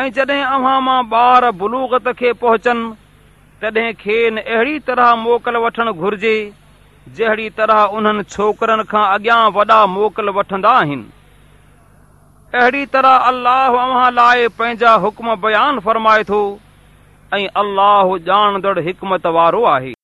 ऐं जॾहिं अव्हां मां ॿार बुलूगत खे पहुचनि तॾहिं खेनि अहिड़ी तरह मोकल वठणु घुर्जे जहिड़ी तरह उन्हनि छोकिरनि खां अॻियां वॾा मोकल वठंदा आहिनि अहिड़ी तरह अलाह अव्हां लाइ पंहिंजा हुकम बयानु फ़रमाए थो ऐं अलाह जाणदड़ हिकमत वारो आहे